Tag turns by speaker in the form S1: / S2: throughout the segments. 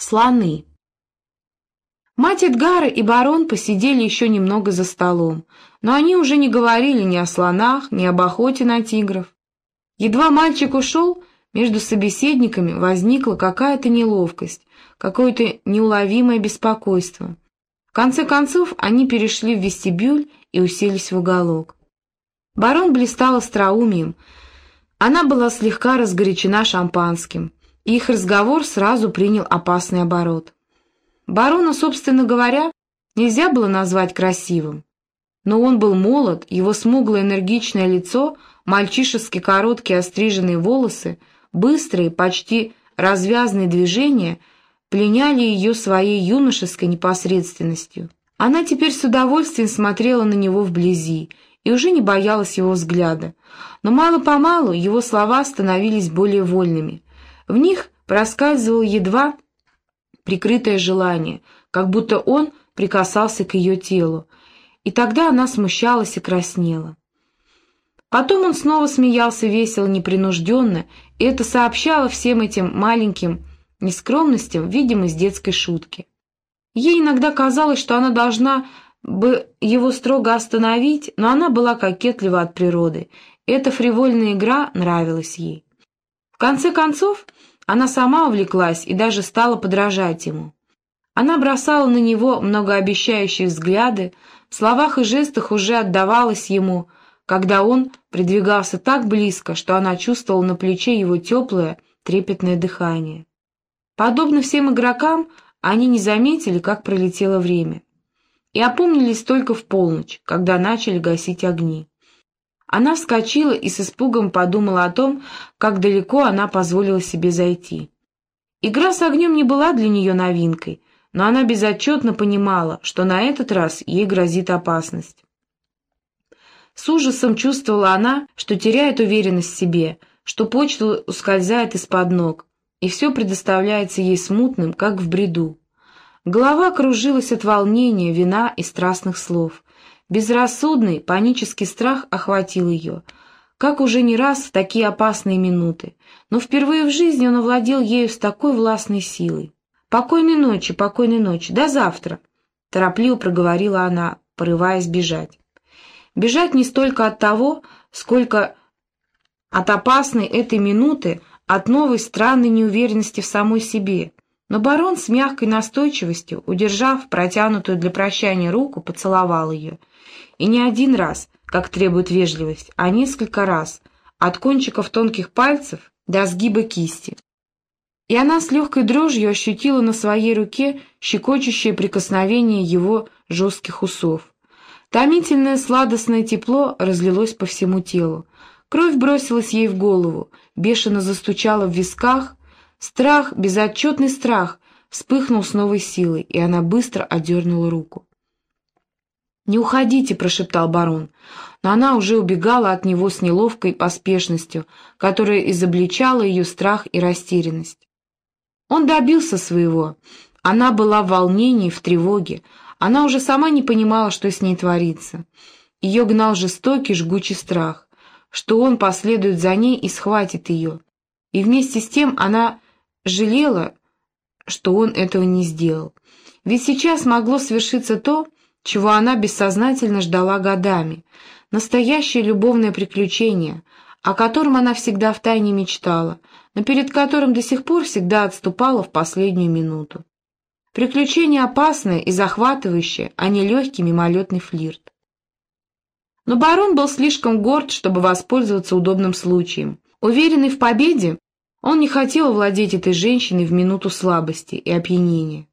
S1: Слоны. Мать Эдгара и барон посидели еще немного за столом, но они уже не говорили ни о слонах, ни об охоте на тигров. Едва мальчик ушел, между собеседниками возникла какая-то неловкость, какое-то неуловимое беспокойство. В конце концов они перешли в вестибюль и уселись в уголок. Барон блистал остроумием, она была слегка разгорячена шампанским — их разговор сразу принял опасный оборот. Барона, собственно говоря, нельзя было назвать красивым. Но он был молод, его смуглое энергичное лицо, мальчишески короткие остриженные волосы, быстрые, почти развязные движения пленяли ее своей юношеской непосредственностью. Она теперь с удовольствием смотрела на него вблизи и уже не боялась его взгляда. Но мало-помалу его слова становились более вольными – в них проскальзывало едва прикрытое желание, как будто он прикасался к ее телу, и тогда она смущалась и краснела. Потом он снова смеялся весело, непринужденно, и это сообщало всем этим маленьким нескромностям, видимо, из детской шутки. Ей иногда казалось, что она должна бы его строго остановить, но она была кокетлива от природы, эта фривольная игра нравилась ей. Конце концов, она сама увлеклась и даже стала подражать ему. Она бросала на него многообещающие взгляды, в словах и жестах уже отдавалась ему, когда он придвигался так близко, что она чувствовала на плече его теплое, трепетное дыхание. Подобно всем игрокам, они не заметили, как пролетело время. И опомнились только в полночь, когда начали гасить огни. Она вскочила и с испугом подумала о том, как далеко она позволила себе зайти. Игра с огнем не была для нее новинкой, но она безотчетно понимала, что на этот раз ей грозит опасность. С ужасом чувствовала она, что теряет уверенность в себе, что почта ускользает из-под ног, и все предоставляется ей смутным, как в бреду. Голова кружилась от волнения, вина и страстных слов. Безрассудный, панический страх охватил ее, как уже не раз в такие опасные минуты, но впервые в жизни он овладел ею с такой властной силой. «Покойной ночи, покойной ночи, до завтра!» — торопливо проговорила она, порываясь бежать. Бежать не столько от того, сколько от опасной этой минуты, от новой странной неуверенности в самой себе. Но барон с мягкой настойчивостью, удержав протянутую для прощания руку, поцеловал ее — и не один раз, как требует вежливость, а несколько раз, от кончиков тонких пальцев до сгиба кисти. И она с легкой дрожью ощутила на своей руке щекочущее прикосновение его жестких усов. Томительное сладостное тепло разлилось по всему телу. Кровь бросилась ей в голову, бешено застучала в висках. Страх, безотчетный страх, вспыхнул с новой силой, и она быстро одернула руку. «Не уходите», — прошептал барон, но она уже убегала от него с неловкой поспешностью, которая изобличала ее страх и растерянность. Он добился своего. Она была в волнении, в тревоге. Она уже сама не понимала, что с ней творится. Ее гнал жестокий, жгучий страх, что он последует за ней и схватит ее. И вместе с тем она жалела, что он этого не сделал. Ведь сейчас могло свершиться то, чего она бессознательно ждала годами, настоящее любовное приключение, о котором она всегда втайне мечтала, но перед которым до сих пор всегда отступала в последнюю минуту. Приключение опасное и захватывающее, а не легкий мимолетный флирт. Но барон был слишком горд, чтобы воспользоваться удобным случаем. Уверенный в победе, он не хотел владеть этой женщиной в минуту слабости и опьянения.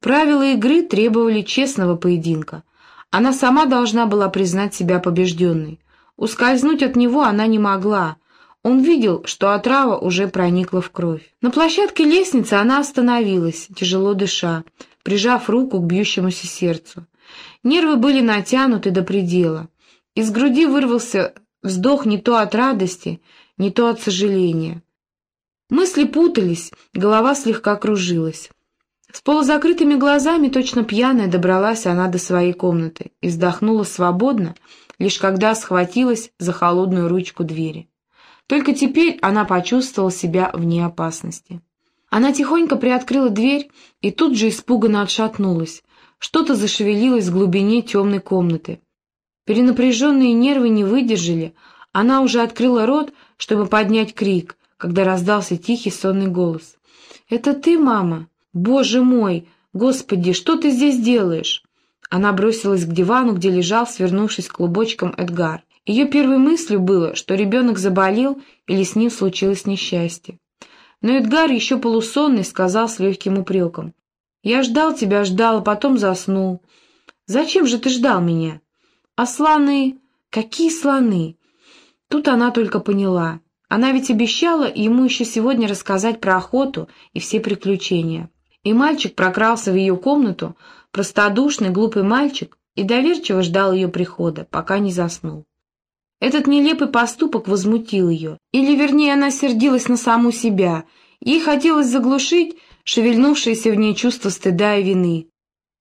S1: Правила игры требовали честного поединка. Она сама должна была признать себя побежденной. Ускользнуть от него она не могла. Он видел, что отрава уже проникла в кровь. На площадке лестницы она остановилась, тяжело дыша, прижав руку к бьющемуся сердцу. Нервы были натянуты до предела. Из груди вырвался вздох не то от радости, не то от сожаления. Мысли путались, голова слегка кружилась. С полузакрытыми глазами, точно пьяная, добралась она до своей комнаты и вздохнула свободно, лишь когда схватилась за холодную ручку двери. Только теперь она почувствовала себя вне опасности. Она тихонько приоткрыла дверь и тут же испуганно отшатнулась. Что-то зашевелилось в глубине темной комнаты. Перенапряженные нервы не выдержали, она уже открыла рот, чтобы поднять крик, когда раздался тихий сонный голос. «Это ты, мама? Боже мой! Господи, что ты здесь делаешь?» Она бросилась к дивану, где лежал, свернувшись клубочком, Эдгар. Ее первой мыслью было, что ребенок заболел или с ним случилось несчастье. Но Эдгар, еще полусонный, сказал с легким упреком. «Я ждал тебя, ждал, а потом заснул. Зачем же ты ждал меня? А слоны? Какие слоны?» Тут она только поняла. Она ведь обещала ему еще сегодня рассказать про охоту и все приключения. И мальчик прокрался в ее комнату, простодушный, глупый мальчик, и доверчиво ждал ее прихода, пока не заснул. Этот нелепый поступок возмутил ее, или, вернее, она сердилась на саму себя, ей хотелось заглушить шевельнувшееся в ней чувство стыда и вины.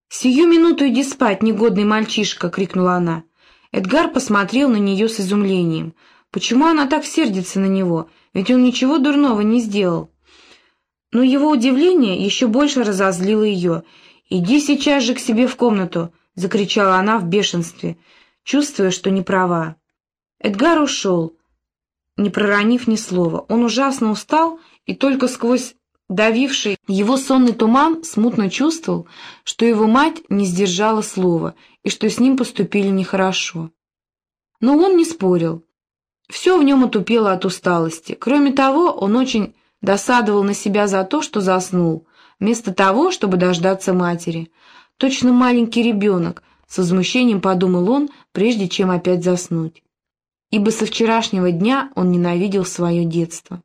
S1: «Сию минуту иди спать, негодный мальчишка!» — крикнула она. Эдгар посмотрел на нее с изумлением — Почему она так сердится на него? Ведь он ничего дурного не сделал. Но его удивление еще больше разозлило ее. «Иди сейчас же к себе в комнату!» — закричала она в бешенстве, чувствуя, что не права. Эдгар ушел, не проронив ни слова. Он ужасно устал и только сквозь давивший его сонный туман смутно чувствовал, что его мать не сдержала слова и что с ним поступили нехорошо. Но он не спорил. Все в нем отупело от усталости. Кроме того, он очень досадовал на себя за то, что заснул, вместо того, чтобы дождаться матери. Точно маленький ребенок, с возмущением подумал он, прежде чем опять заснуть. Ибо со вчерашнего дня он ненавидел свое детство.